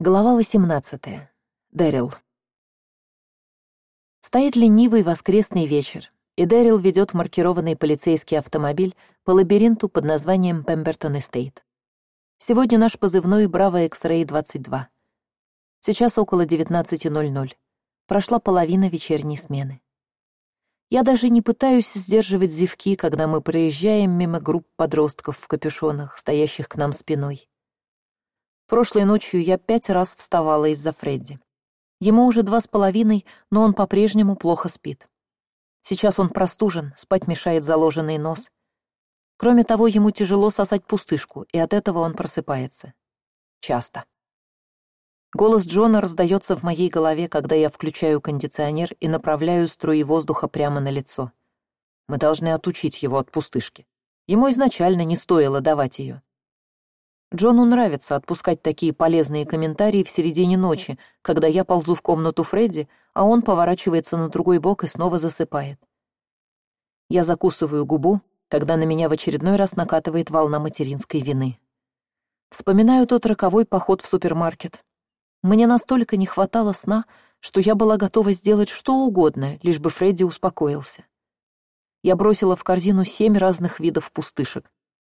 Глава восемнадцатая. Дэрил. Стоит ленивый воскресный вечер, и Дэрил ведет маркированный полицейский автомобиль по лабиринту под названием Пембертон Эстейт. Сегодня наш позывной Браво X-Ray 22. Сейчас около 19.00. Прошла половина вечерней смены. Я даже не пытаюсь сдерживать зевки, когда мы проезжаем мимо групп подростков в капюшонах, стоящих к нам спиной. Прошлой ночью я пять раз вставала из-за Фредди. Ему уже два с половиной, но он по-прежнему плохо спит. Сейчас он простужен, спать мешает заложенный нос. Кроме того, ему тяжело сосать пустышку, и от этого он просыпается. Часто. Голос Джона раздается в моей голове, когда я включаю кондиционер и направляю струи воздуха прямо на лицо. Мы должны отучить его от пустышки. Ему изначально не стоило давать ее. Джону нравится отпускать такие полезные комментарии в середине ночи, когда я ползу в комнату Фредди, а он поворачивается на другой бок и снова засыпает. Я закусываю губу, когда на меня в очередной раз накатывает волна материнской вины. Вспоминаю тот роковой поход в супермаркет. Мне настолько не хватало сна, что я была готова сделать что угодно, лишь бы Фредди успокоился. Я бросила в корзину семь разных видов пустышек,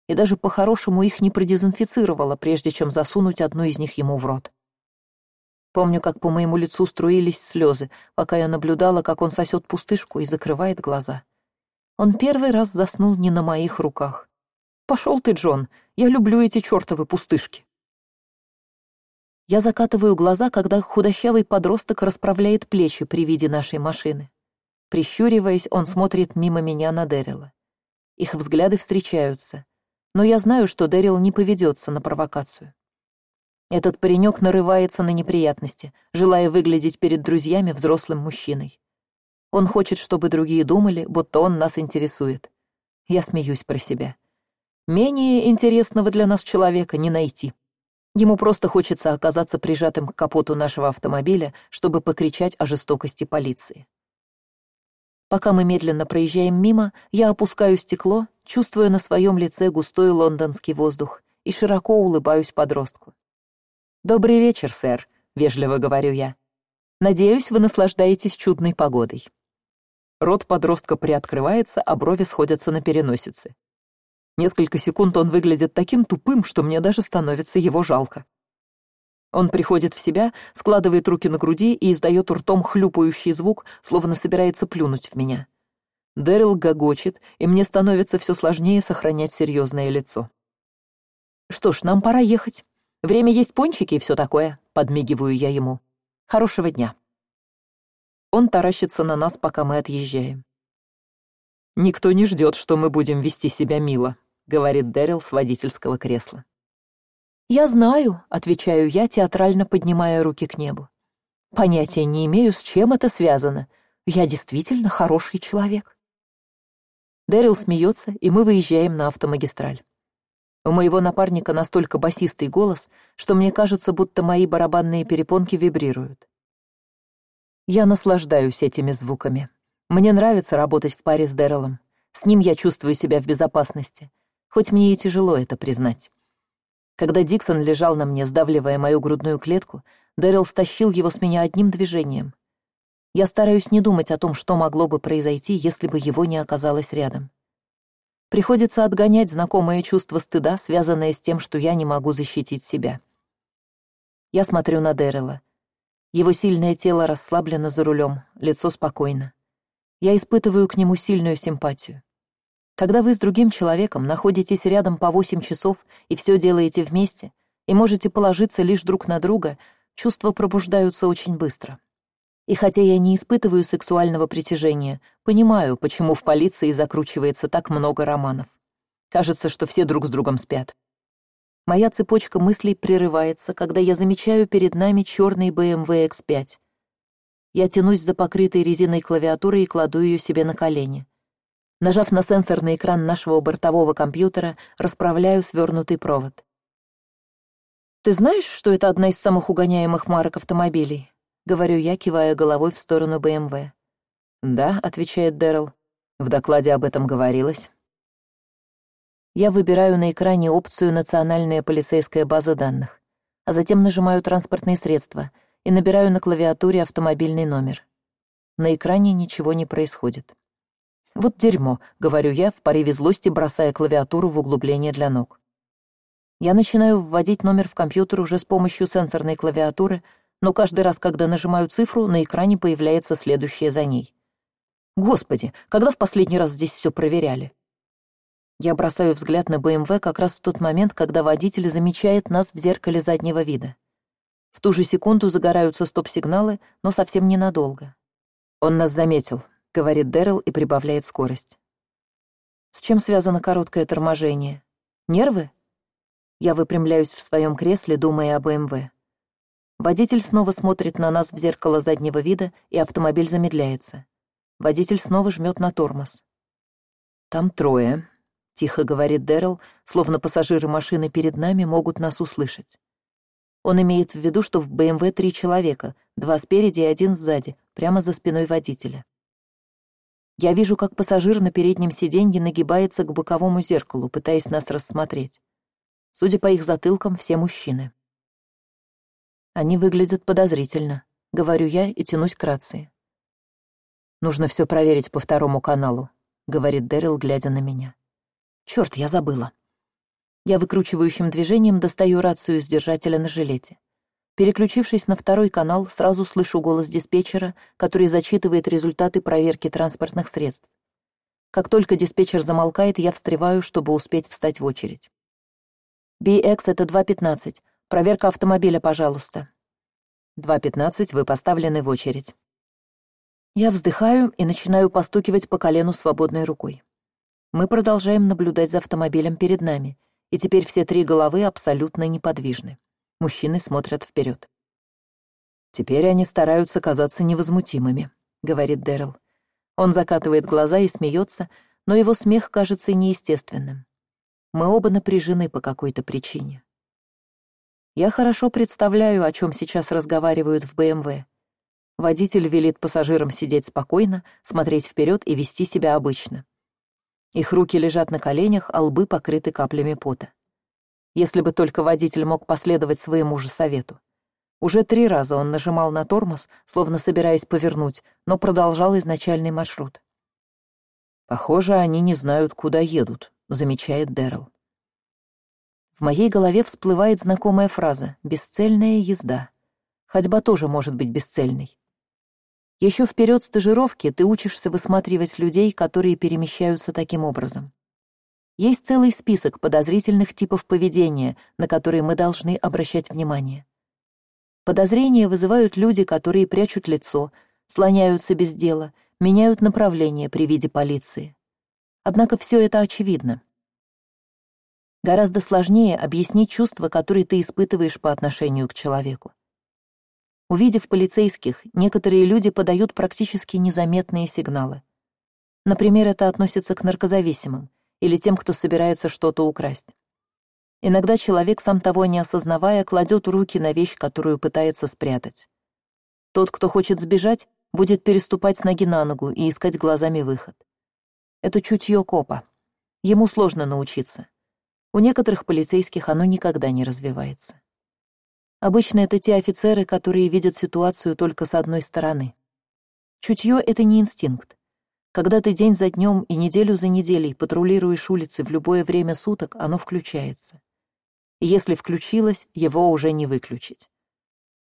и даже по-хорошему их не продезинфицировала, прежде чем засунуть одну из них ему в рот. Помню, как по моему лицу струились слезы, пока я наблюдала, как он сосет пустышку и закрывает глаза. Он первый раз заснул не на моих руках. «Пошел ты, Джон, я люблю эти чертовы пустышки». Я закатываю глаза, когда худощавый подросток расправляет плечи при виде нашей машины. Прищуриваясь, он смотрит мимо меня на Дэрила. Их взгляды встречаются — но я знаю, что Дэрил не поведется на провокацию. Этот паренек нарывается на неприятности, желая выглядеть перед друзьями взрослым мужчиной. Он хочет, чтобы другие думали, будто он нас интересует. Я смеюсь про себя. Менее интересного для нас человека не найти. Ему просто хочется оказаться прижатым к капоту нашего автомобиля, чтобы покричать о жестокости полиции. Пока мы медленно проезжаем мимо, я опускаю стекло, чувствуя на своем лице густой лондонский воздух, и широко улыбаюсь подростку. «Добрый вечер, сэр», — вежливо говорю я. «Надеюсь, вы наслаждаетесь чудной погодой». Рот подростка приоткрывается, а брови сходятся на переносице. Несколько секунд он выглядит таким тупым, что мне даже становится его жалко. Он приходит в себя, складывает руки на груди и издает ртом хлюпающий звук, словно собирается плюнуть в меня. Дэрил гогочет, и мне становится все сложнее сохранять серьезное лицо. «Что ж, нам пора ехать. Время есть пончики и все такое», — подмигиваю я ему. «Хорошего дня». Он таращится на нас, пока мы отъезжаем. «Никто не ждет, что мы будем вести себя мило», — говорит Дэрил с водительского кресла. «Я знаю», — отвечаю я, театрально поднимая руки к небу. «Понятия не имею, с чем это связано. Я действительно хороший человек». Дэрил смеется, и мы выезжаем на автомагистраль. У моего напарника настолько басистый голос, что мне кажется, будто мои барабанные перепонки вибрируют. Я наслаждаюсь этими звуками. Мне нравится работать в паре с Дэрилом. С ним я чувствую себя в безопасности, хоть мне и тяжело это признать. Когда Диксон лежал на мне, сдавливая мою грудную клетку, Дэрил стащил его с меня одним движением. Я стараюсь не думать о том, что могло бы произойти, если бы его не оказалось рядом. Приходится отгонять знакомое чувство стыда, связанное с тем, что я не могу защитить себя. Я смотрю на Дэрила. Его сильное тело расслаблено за рулем, лицо спокойно. Я испытываю к нему сильную симпатию. Когда вы с другим человеком находитесь рядом по восемь часов и все делаете вместе, и можете положиться лишь друг на друга, чувства пробуждаются очень быстро. И хотя я не испытываю сексуального притяжения, понимаю, почему в полиции закручивается так много романов. Кажется, что все друг с другом спят. Моя цепочка мыслей прерывается, когда я замечаю перед нами черный BMW X5. Я тянусь за покрытой резиной клавиатурой и кладу ее себе на колени. Нажав на сенсорный экран нашего бортового компьютера, расправляю свернутый провод. «Ты знаешь, что это одна из самых угоняемых марок автомобилей?» — говорю я, кивая головой в сторону БМВ. «Да», — отвечает Дэрил. «В докладе об этом говорилось». Я выбираю на экране опцию «Национальная полицейская база данных». а затем нажимаю транспортные средства и набираю на клавиатуре автомобильный номер. На экране ничего не происходит. «Вот дерьмо», — говорю я, в порыве злости бросая клавиатуру в углубление для ног. Я начинаю вводить номер в компьютер уже с помощью сенсорной клавиатуры, но каждый раз, когда нажимаю цифру, на экране появляется следующее за ней. Господи, когда в последний раз здесь все проверяли? Я бросаю взгляд на БМВ как раз в тот момент, когда водитель замечает нас в зеркале заднего вида. В ту же секунду загораются стоп-сигналы, но совсем ненадолго. «Он нас заметил», — говорит Дэрил и прибавляет скорость. «С чем связано короткое торможение? Нервы?» Я выпрямляюсь в своем кресле, думая о БМВ. Водитель снова смотрит на нас в зеркало заднего вида, и автомобиль замедляется. Водитель снова жмет на тормоз. «Там трое», — тихо говорит Дэрил, словно пассажиры машины перед нами могут нас услышать. Он имеет в виду, что в БМВ три человека, два спереди и один сзади, прямо за спиной водителя. Я вижу, как пассажир на переднем сиденье нагибается к боковому зеркалу, пытаясь нас рассмотреть. Судя по их затылкам, все мужчины. Они выглядят подозрительно, говорю я и тянусь к рации. Нужно все проверить по второму каналу, говорит Дэрил, глядя на меня. Черт, я забыла. Я выкручивающим движением достаю рацию из держателя на жилете. Переключившись на второй канал, сразу слышу голос диспетчера, который зачитывает результаты проверки транспортных средств. Как только диспетчер замолкает, я встреваю, чтобы успеть встать в очередь. BX — это 2.15. Проверка автомобиля, пожалуйста. 2.15, вы поставлены в очередь. Я вздыхаю и начинаю постукивать по колену свободной рукой. Мы продолжаем наблюдать за автомобилем перед нами, и теперь все три головы абсолютно неподвижны. Мужчины смотрят вперед. «Теперь они стараются казаться невозмутимыми», — говорит Дэрил. Он закатывает глаза и смеется, но его смех кажется неестественным. Мы оба напряжены по какой-то причине. Я хорошо представляю, о чем сейчас разговаривают в БМВ. Водитель велит пассажирам сидеть спокойно, смотреть вперед и вести себя обычно. Их руки лежат на коленях, а лбы покрыты каплями пота. Если бы только водитель мог последовать своему же совету. Уже три раза он нажимал на тормоз, словно собираясь повернуть, но продолжал изначальный маршрут. «Похоже, они не знают, куда едут», — замечает Дэрил. В моей голове всплывает знакомая фраза «бесцельная езда». Ходьба тоже может быть бесцельной. Еще в период стажировки ты учишься высматривать людей, которые перемещаются таким образом. Есть целый список подозрительных типов поведения, на которые мы должны обращать внимание. Подозрения вызывают люди, которые прячут лицо, слоняются без дела, меняют направление при виде полиции. Однако все это очевидно. Гораздо сложнее объяснить чувства, которые ты испытываешь по отношению к человеку. Увидев полицейских, некоторые люди подают практически незаметные сигналы. Например, это относится к наркозависимым или тем, кто собирается что-то украсть. Иногда человек, сам того не осознавая, кладет руки на вещь, которую пытается спрятать. Тот, кто хочет сбежать, будет переступать с ноги на ногу и искать глазами выход. Это чутье копа. Ему сложно научиться. У некоторых полицейских оно никогда не развивается. Обычно это те офицеры, которые видят ситуацию только с одной стороны. Чутье — это не инстинкт. Когда ты день за днем и неделю за неделей патрулируешь улицы в любое время суток, оно включается. Если включилось, его уже не выключить.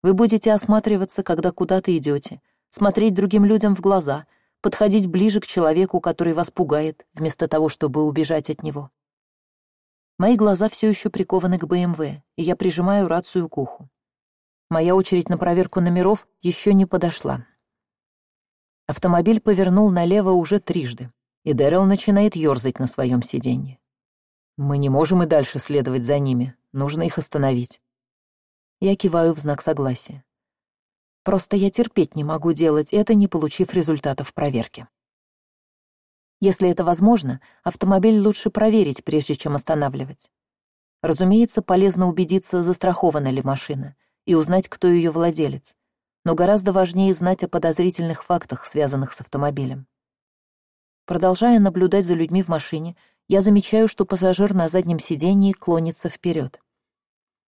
Вы будете осматриваться, когда куда-то идете, смотреть другим людям в глаза, подходить ближе к человеку, который вас пугает, вместо того, чтобы убежать от него. Мои глаза все еще прикованы к БМВ, и я прижимаю рацию к уху. Моя очередь на проверку номеров еще не подошла. Автомобиль повернул налево уже трижды, и Дэрил начинает ерзать на своем сиденье. Мы не можем и дальше следовать за ними, нужно их остановить. Я киваю в знак согласия. Просто я терпеть не могу делать это, не получив результатов проверки. Если это возможно, автомобиль лучше проверить, прежде чем останавливать. Разумеется, полезно убедиться, застрахована ли машина, и узнать, кто ее владелец. Но гораздо важнее знать о подозрительных фактах, связанных с автомобилем. Продолжая наблюдать за людьми в машине, я замечаю, что пассажир на заднем сидении клонится вперед.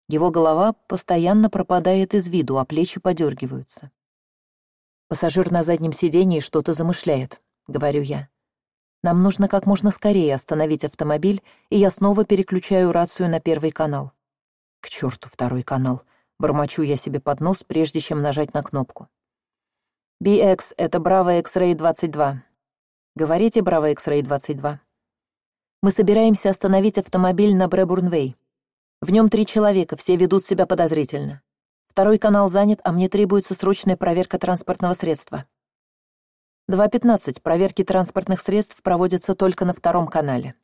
Его голова постоянно пропадает из виду, а плечи подергиваются. Пассажир на заднем сидении что-то замышляет, говорю я. Нам нужно как можно скорее остановить автомобиль, и я снова переключаю рацию на первый канал. К черту второй канал. Бормочу я себе под нос, прежде чем нажать на кнопку. BX — это Браво X-Ray 22. Говорите, Браво X-Ray 22. Мы собираемся остановить автомобиль на Брэбурнвей. В нем три человека, все ведут себя подозрительно. Второй канал занят, а мне требуется срочная проверка транспортного средства. 2.15. Проверки транспортных средств проводятся только на втором канале.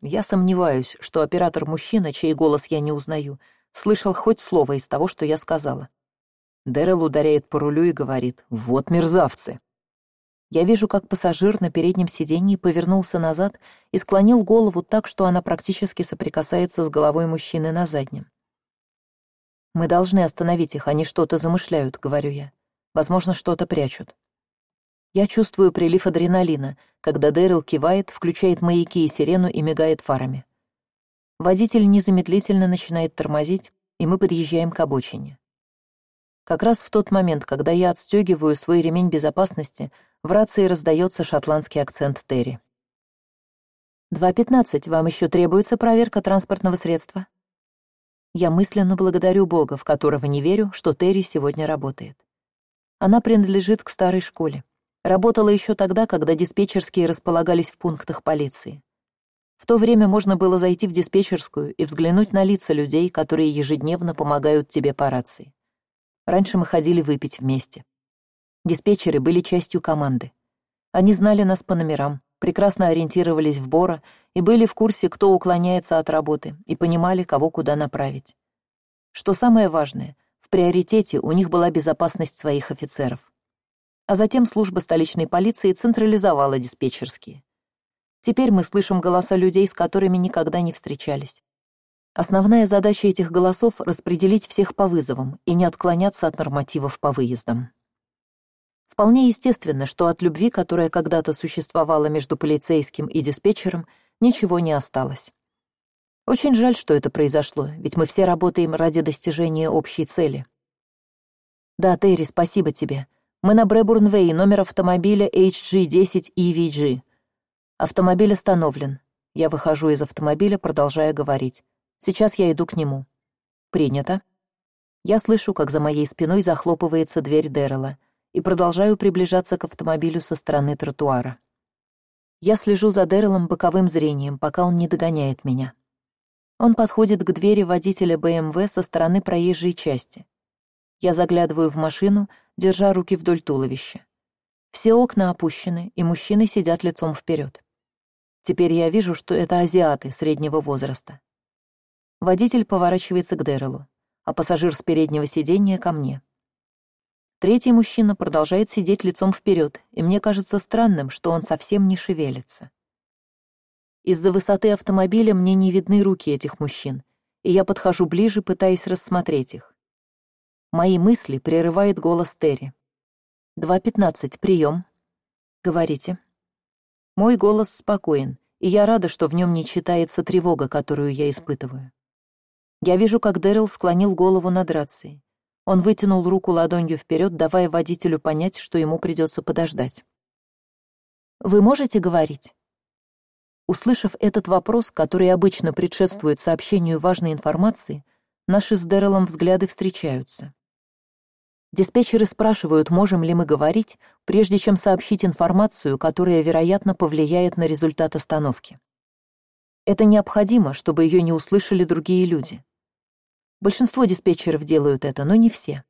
Я сомневаюсь, что оператор-мужчина, чей голос я не узнаю, слышал хоть слово из того, что я сказала. Дэрил ударяет по рулю и говорит «Вот мерзавцы!». Я вижу, как пассажир на переднем сиденье повернулся назад и склонил голову так, что она практически соприкасается с головой мужчины на заднем. «Мы должны остановить их, они что-то замышляют», — говорю я. «Возможно, что-то прячут». Я чувствую прилив адреналина, когда Дэрил кивает, включает маяки и сирену и мигает фарами. Водитель незамедлительно начинает тормозить, и мы подъезжаем к обочине. Как раз в тот момент, когда я отстегиваю свой ремень безопасности, в рации раздается шотландский акцент Терри. «Два пятнадцать, вам еще требуется проверка транспортного средства?» Я мысленно благодарю Бога, в которого не верю, что Терри сегодня работает. Она принадлежит к старой школе. Работала еще тогда, когда диспетчерские располагались в пунктах полиции. В то время можно было зайти в диспетчерскую и взглянуть на лица людей, которые ежедневно помогают тебе по рации. Раньше мы ходили выпить вместе. Диспетчеры были частью команды. Они знали нас по номерам, прекрасно ориентировались в Бора и были в курсе, кто уклоняется от работы, и понимали, кого куда направить. Что самое важное, в приоритете у них была безопасность своих офицеров а затем служба столичной полиции централизовала диспетчерские. Теперь мы слышим голоса людей, с которыми никогда не встречались. Основная задача этих голосов — распределить всех по вызовам и не отклоняться от нормативов по выездам. Вполне естественно, что от любви, которая когда-то существовала между полицейским и диспетчером, ничего не осталось. Очень жаль, что это произошло, ведь мы все работаем ради достижения общей цели. Да, Терри, спасибо тебе. Мы на Брэбурнвей, номер автомобиля HG10EVG. Автомобиль остановлен. Я выхожу из автомобиля, продолжая говорить. Сейчас я иду к нему. Принято. Я слышу, как за моей спиной захлопывается дверь Дэррела и продолжаю приближаться к автомобилю со стороны тротуара. Я слежу за Дэррелом боковым зрением, пока он не догоняет меня. Он подходит к двери водителя БМВ со стороны проезжей части. Я заглядываю в машину, держа руки вдоль туловища. Все окна опущены, и мужчины сидят лицом вперед. Теперь я вижу, что это азиаты среднего возраста. Водитель поворачивается к Дэрелу, а пассажир с переднего сиденья — ко мне. Третий мужчина продолжает сидеть лицом вперед, и мне кажется странным, что он совсем не шевелится. Из-за высоты автомобиля мне не видны руки этих мужчин, и я подхожу ближе, пытаясь рассмотреть их. Мои мысли прерывает голос Терри. «Два пятнадцать, прием. Говорите». Мой голос спокоен, и я рада, что в нем не читается тревога, которую я испытываю. Я вижу, как Дэрил склонил голову над рацией. Он вытянул руку ладонью вперед, давая водителю понять, что ему придется подождать. «Вы можете говорить?» Услышав этот вопрос, который обычно предшествует сообщению важной информации, наши с Дэрилом взгляды встречаются. Диспетчеры спрашивают, можем ли мы говорить, прежде чем сообщить информацию, которая, вероятно, повлияет на результат остановки. Это необходимо, чтобы ее не услышали другие люди. Большинство диспетчеров делают это, но не все.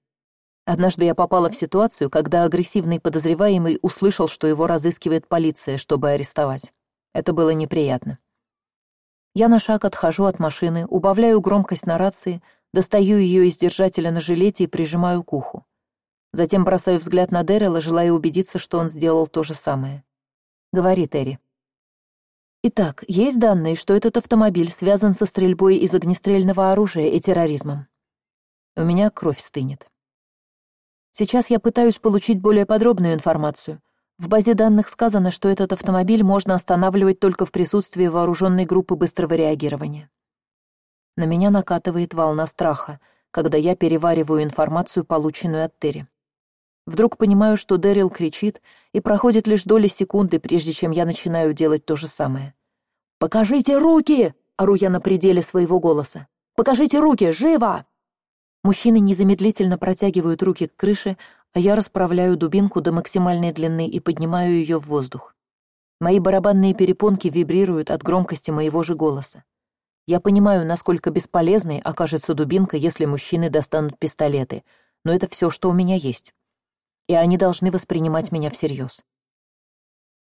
Однажды я попала в ситуацию, когда агрессивный подозреваемый услышал, что его разыскивает полиция, чтобы арестовать. Это было неприятно. Я на шаг отхожу от машины, убавляю громкость на рации, достаю ее из держателя на жилете и прижимаю к уху. Затем бросаю взгляд на Дэррела, желая убедиться, что он сделал то же самое. Говори, Терри. Итак, есть данные, что этот автомобиль связан со стрельбой из огнестрельного оружия и терроризмом. У меня кровь стынет. Сейчас я пытаюсь получить более подробную информацию. В базе данных сказано, что этот автомобиль можно останавливать только в присутствии вооруженной группы быстрого реагирования. На меня накатывает волна страха, когда я перевариваю информацию, полученную от Терри. Вдруг понимаю, что Дэрил кричит, и проходит лишь доли секунды, прежде чем я начинаю делать то же самое. «Покажите руки!» — ору я на пределе своего голоса. «Покажите руки! Живо!» Мужчины незамедлительно протягивают руки к крыше, а я расправляю дубинку до максимальной длины и поднимаю ее в воздух. Мои барабанные перепонки вибрируют от громкости моего же голоса. Я понимаю, насколько бесполезной окажется дубинка, если мужчины достанут пистолеты, но это все, что у меня есть и они должны воспринимать меня всерьез.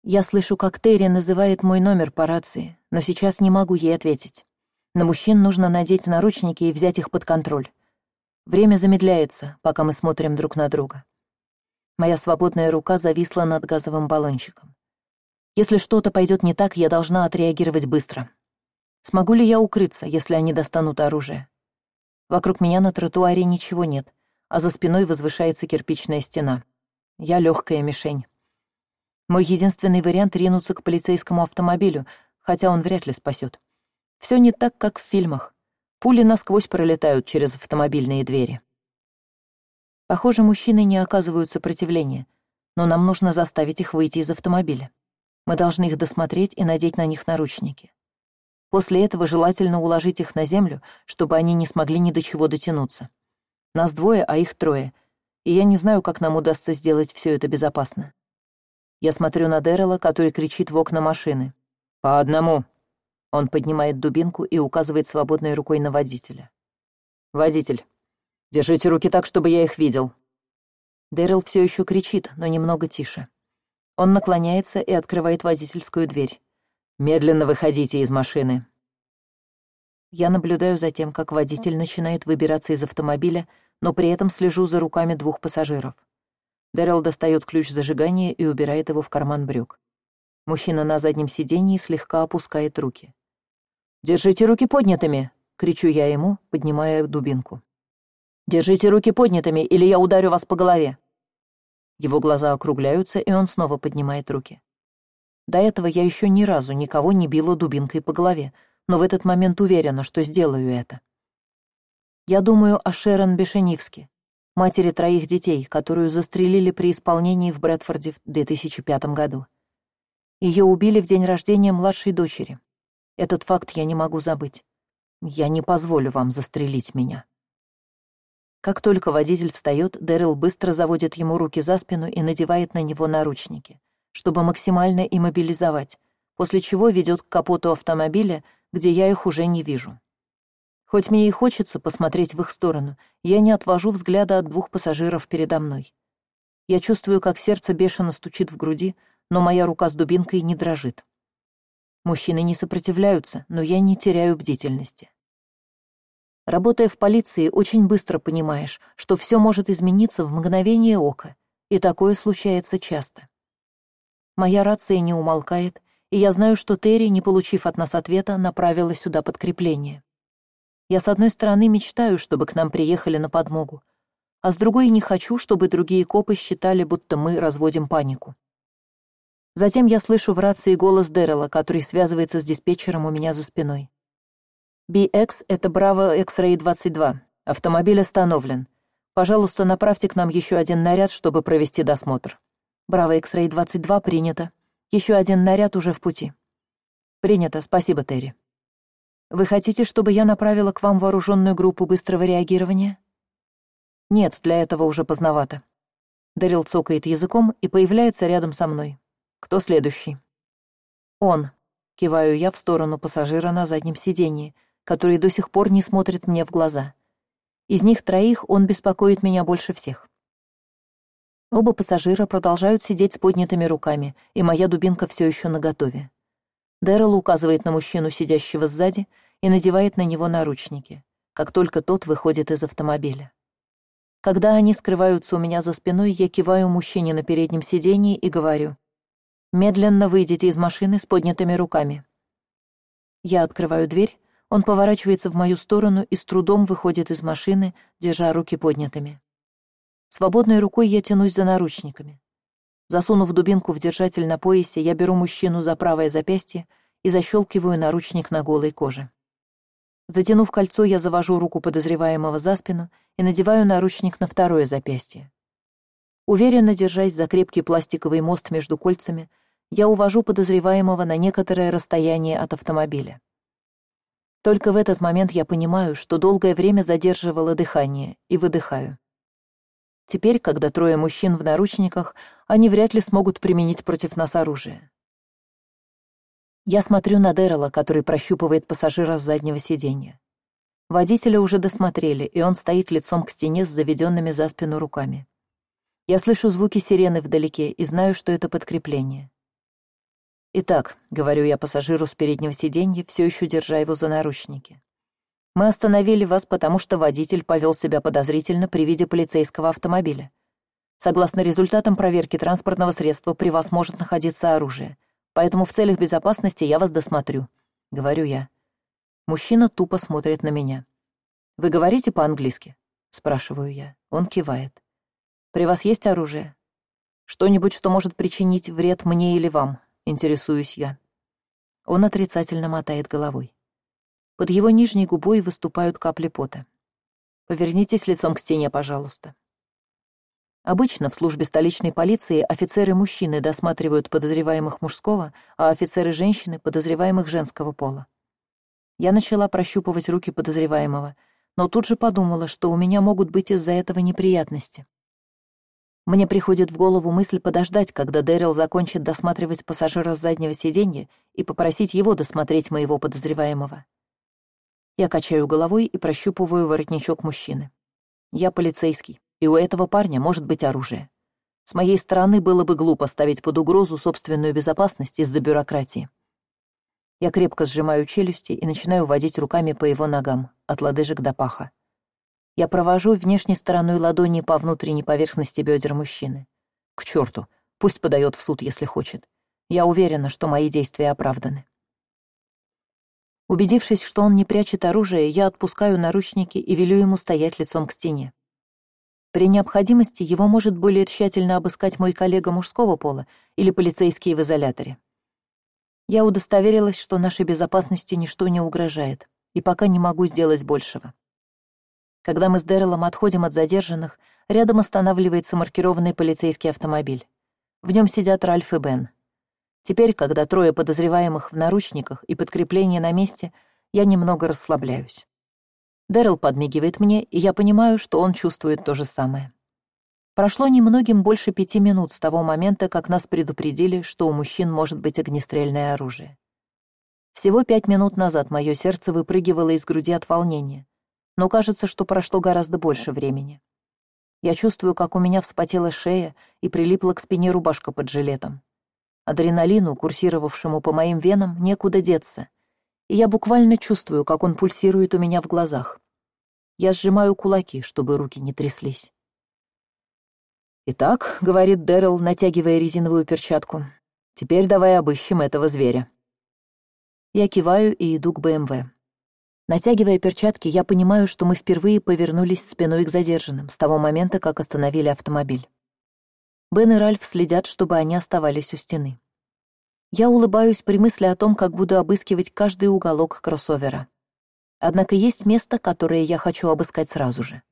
Я слышу, как Терри называет мой номер по рации, но сейчас не могу ей ответить. На мужчин нужно надеть наручники и взять их под контроль. Время замедляется, пока мы смотрим друг на друга. Моя свободная рука зависла над газовым баллончиком. Если что-то пойдет не так, я должна отреагировать быстро. Смогу ли я укрыться, если они достанут оружие? Вокруг меня на тротуаре ничего нет, а за спиной возвышается кирпичная стена. Я легкая мишень. Мой единственный вариант — ринуться к полицейскому автомобилю, хотя он вряд ли спасет. Все не так, как в фильмах. Пули насквозь пролетают через автомобильные двери. Похоже, мужчины не оказывают сопротивления, но нам нужно заставить их выйти из автомобиля. Мы должны их досмотреть и надеть на них наручники. После этого желательно уложить их на землю, чтобы они не смогли ни до чего дотянуться. Нас двое, а их трое. И я не знаю, как нам удастся сделать все это безопасно. Я смотрю на Дэррела, который кричит в окна машины. «По одному!» Он поднимает дубинку и указывает свободной рукой на водителя. «Водитель, держите руки так, чтобы я их видел». Дэрил все еще кричит, но немного тише. Он наклоняется и открывает водительскую дверь. «Медленно выходите из машины», я наблюдаю за тем, как водитель начинает выбираться из автомобиля, но при этом слежу за руками двух пассажиров. Дэрил достает ключ зажигания и убирает его в карман брюк. Мужчина на заднем сиденье слегка опускает руки. «Держите руки поднятыми!» — кричу я ему, поднимая дубинку. «Держите руки поднятыми, или я ударю вас по голове!» Его глаза округляются, и он снова поднимает руки. До этого я еще ни разу никого не била дубинкой по голове, но в этот момент уверена, что сделаю это. Я думаю о Шерон Бешенивске, матери троих детей, которую застрелили при исполнении в Брэдфорде в 2005 году. Ее убили в день рождения младшей дочери. Этот факт я не могу забыть. Я не позволю вам застрелить меня. Как только водитель встает, Дэрил быстро заводит ему руки за спину и надевает на него наручники, чтобы максимально иммобилизовать, после чего ведет к капоту автомобиля, где я их уже не вижу. Хоть мне и хочется посмотреть в их сторону, я не отвожу взгляда от двух пассажиров передо мной. Я чувствую, как сердце бешено стучит в груди, но моя рука с дубинкой не дрожит. Мужчины не сопротивляются, но я не теряю бдительности. Работая в полиции, очень быстро понимаешь, что все может измениться в мгновение ока, и такое случается часто. Моя рация не умолкает, и я знаю, что Терри, не получив от нас ответа, направила сюда подкрепление. Я, с одной стороны, мечтаю, чтобы к нам приехали на подмогу, а с другой не хочу, чтобы другие копы считали, будто мы разводим панику. Затем я слышу в рации голос Дэррела, который связывается с диспетчером у меня за спиной. BX — это Браво X-Ray 22. Автомобиль остановлен. Пожалуйста, направьте к нам еще один наряд, чтобы провести досмотр. Браво X-Ray 22 принято. Еще один наряд уже в пути. Принято, спасибо, Терри. Вы хотите, чтобы я направила к вам вооруженную группу быстрого реагирования? Нет, для этого уже поздновато. Дэрил цокает языком и появляется рядом со мной. Кто следующий? Он. Киваю я в сторону пассажира на заднем сиденье, который до сих пор не смотрит мне в глаза. Из них троих он беспокоит меня больше всех. Оба пассажира продолжают сидеть с поднятыми руками, и моя дубинка все еще наготове. Дэрил указывает на мужчину, сидящего сзади, и надевает на него наручники, как только тот выходит из автомобиля. Когда они скрываются у меня за спиной, я киваю мужчине на переднем сидении и говорю «Медленно выйдите из машины с поднятыми руками». Я открываю дверь, он поворачивается в мою сторону и с трудом выходит из машины, держа руки поднятыми. Свободной рукой я тянусь за наручниками. Засунув дубинку в держатель на поясе, я беру мужчину за правое запястье и защелкиваю наручник на голой коже. Затянув кольцо, я завожу руку подозреваемого за спину и надеваю наручник на второе запястье. Уверенно держась за крепкий пластиковый мост между кольцами, я увожу подозреваемого на некоторое расстояние от автомобиля. Только в этот момент я понимаю, что долгое время задерживало дыхание, и выдыхаю. Теперь, когда трое мужчин в наручниках, они вряд ли смогут применить против нас оружие. Я смотрю на Дэррела, который прощупывает пассажира с заднего сиденья. Водителя уже досмотрели, и он стоит лицом к стене с заведенными за спину руками. Я слышу звуки сирены вдалеке и знаю, что это подкрепление. «Итак», — говорю я пассажиру с переднего сиденья, все еще держа его за наручники. «Мы остановили вас, потому что водитель повел себя подозрительно при виде полицейского автомобиля. Согласно результатам проверки транспортного средства, при вас может находиться оружие, поэтому в целях безопасности я вас досмотрю», — говорю я. Мужчина тупо смотрит на меня. «Вы говорите по-английски?» — спрашиваю я. Он кивает. При вас есть оружие? Что-нибудь, что может причинить вред мне или вам?» — интересуюсь я. Он отрицательно мотает головой. Под его нижней губой выступают капли пота. «Повернитесь лицом к стене, пожалуйста». Обычно в службе столичной полиции офицеры-мужчины досматривают подозреваемых мужского, а офицеры-женщины — подозреваемых женского пола. Я начала прощупывать руки подозреваемого, но тут же подумала, что у меня могут быть из-за этого неприятности. Мне приходит в голову мысль подождать, когда Дэрил закончит досматривать пассажира с заднего сиденья и попросить его досмотреть моего подозреваемого. Я качаю головой и прощупываю воротничок мужчины. Я полицейский, и у этого парня может быть оружие. С моей стороны было бы глупо ставить под угрозу собственную безопасность из-за бюрократии. Я крепко сжимаю челюсти и начинаю водить руками по его ногам, от лодыжек до паха. Я провожу внешней стороной ладони по внутренней поверхности бедер мужчины. К черту, пусть подает в суд, если хочет. Я уверена, что мои действия оправданы. Убедившись, что он не прячет оружие, я отпускаю наручники и велю ему стоять лицом к стене. При необходимости его может более тщательно обыскать мой коллега мужского пола или полицейские в изоляторе. Я удостоверилась, что нашей безопасности ничто не угрожает, и пока не могу сделать большего. Когда мы с Дэрилом отходим от задержанных, рядом останавливается маркированный полицейский автомобиль. В нем сидят Ральф и Бен. Теперь, когда трое подозреваемых в наручниках и подкрепление на месте, я немного расслабляюсь. Дэрил подмигивает мне, и я понимаю, что он чувствует то же самое. Прошло немногим больше пяти минут с того момента, как нас предупредили, что у мужчин может быть огнестрельное оружие. Всего пять минут назад мое сердце выпрыгивало из груди от волнения но кажется, что прошло гораздо больше времени. Я чувствую, как у меня вспотела шея и прилипла к спине рубашка под жилетом. Адреналину, курсировавшему по моим венам, некуда деться, и я буквально чувствую, как он пульсирует у меня в глазах. Я сжимаю кулаки, чтобы руки не тряслись. «Итак», — говорит Дэрил, натягивая резиновую перчатку, — «теперь давай обыщем этого зверя». Я киваю и иду к БМВ. Натягивая перчатки, я понимаю, что мы впервые повернулись спиной к задержанным с того момента, как остановили автомобиль. Бен и Ральф следят, чтобы они оставались у стены. Я улыбаюсь при мысли о том, как буду обыскивать каждый уголок кроссовера. Однако есть место, которое я хочу обыскать сразу же.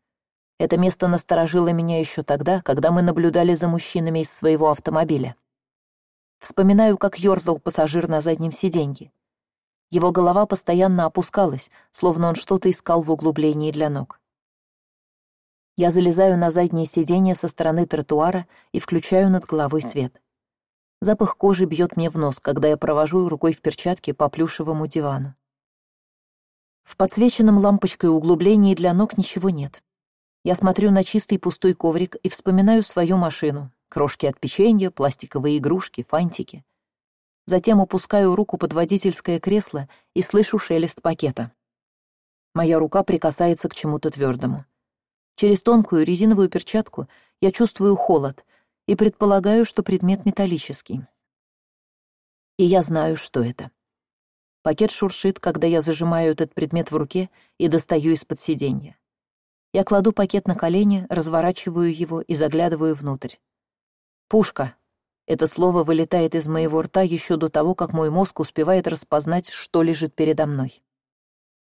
Это место насторожило меня еще тогда, когда мы наблюдали за мужчинами из своего автомобиля. Вспоминаю, как ёрзал пассажир на заднем сиденье, его голова постоянно опускалась, словно он что-то искал в углублении для ног. Я залезаю на заднее сиденье со стороны тротуара и включаю над головой свет. Запах кожи бьет мне в нос, когда я провожу рукой в перчатке по плюшевому дивану. В подсвеченном лампочкой углублении для ног ничего нет. Я смотрю на чистый пустой коврик и вспоминаю свою машину. Крошки от печенья, пластиковые игрушки, фантики — затем упускаю руку под водительское кресло и слышу шелест пакета. Моя рука прикасается к чему-то твердому. Через тонкую резиновую перчатку я чувствую холод и предполагаю, что предмет металлический. И я знаю, что это. Пакет шуршит, когда я зажимаю этот предмет в руке и достаю из-под сиденья. Я кладу пакет на колени, разворачиваю его и заглядываю внутрь. «Пушка», это слово вылетает из моего рта еще до того, как мой мозг успевает распознать, что лежит передо мной.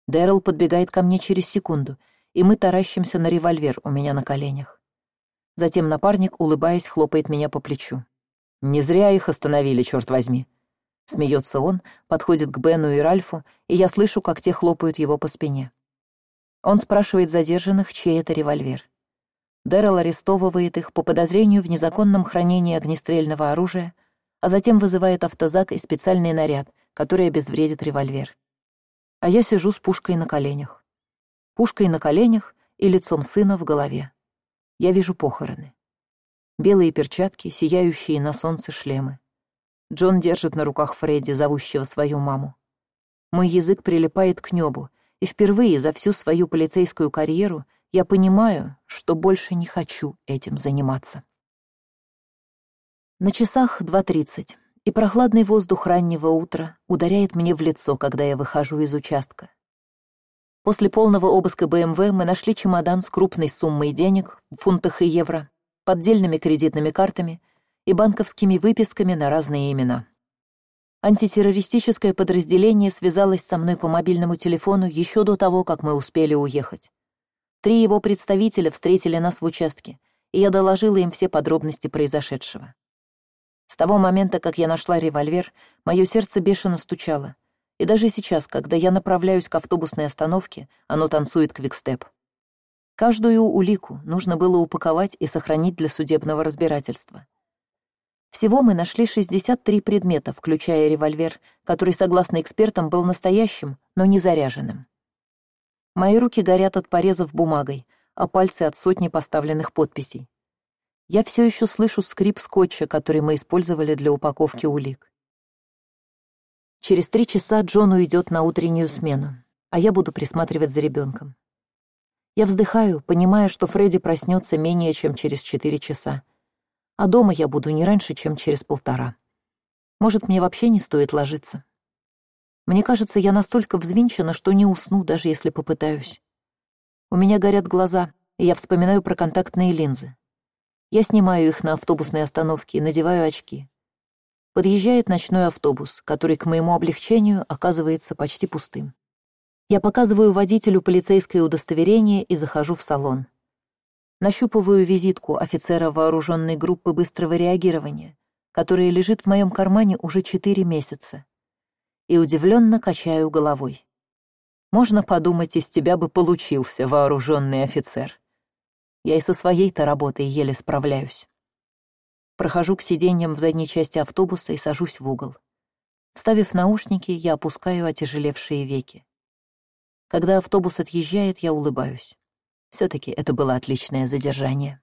дэрил подбегает ко мне через секунду и мы таращимся на револьвер у меня на коленях. Затем напарник улыбаясь хлопает меня по плечу. Не зря их остановили черт возьми! Смеется он подходит к бену и ральфу и я слышу как те хлопают его по спине. Он спрашивает задержанных чей это револьвер. Дэрил арестовывает их по подозрению в незаконном хранении огнестрельного оружия а затем вызывает автозак и специальный наряд который обезвредит револьвер. А я сижу с пушкой на коленях пушкой на коленях и лицом сына в голове. Я вижу похороны. Белые перчатки сияющие на солнце шлемы. Джон держит на руках фредди зовущего свою маму. Мой язык прилипает к небу и впервые за всю свою полицейскую карьеру я понимаю что больше не хочу этим заниматься. На часах два тридцать и прохладный воздух раннего утра ударяет мне в лицо когда я выхожу из участка после полного обыска бмв мы нашли чемодан с крупной суммой денег в фунтах и евро поддельными кредитными картами и банковскими выписками на разные имена. Антитеррористическое подразделение связалось со мной по мобильному телефону еще до того как мы успели уехать. Три его представителя встретили нас в участке, и я доложила им все подробности произошедшего. С того момента, как я нашла револьвер, мое сердце бешено стучало, и даже сейчас, когда я направляюсь к автобусной остановке, оно танцует квикстеп. Каждую улику нужно было упаковать и сохранить для судебного разбирательства. Всего мы нашли 63 предмета, включая револьвер, который, согласно экспертам, был настоящим, но не заряженным мои руки горят от порезов бумагой а пальцы от сотни поставленных подписей я все еще слышу скрип скотча который мы использовали для упаковки улик через три часа джон уйдет на утреннюю смену а я буду присматривать за ребенком я вздыхаю понимая что фредди проснется менее чем через четыре часа а дома я буду не раньше чем через полтора может мне вообще не стоит ложиться мне кажется, я настолько взвинчена, что не усну, даже если попытаюсь. У меня горят глаза, и я вспоминаю про контактные линзы. Я снимаю их на автобусной остановке и надеваю очки. Подъезжает ночной автобус, который, к моему облегчению, оказывается почти пустым. Я показываю водителю полицейское удостоверение и захожу в салон. Нащупываю визитку офицера вооруженной группы быстрого реагирования, которая лежит в моем кармане уже четыре месяца и удивленно качаю головой. Можно подумать, из тебя бы получился вооруженный офицер. Я и со своей-то работой еле справляюсь. Прохожу к сиденьям в задней части автобуса и сажусь в угол. Вставив наушники, я опускаю отяжелевшие веки. Когда автобус отъезжает, я улыбаюсь. все таки это было отличное задержание.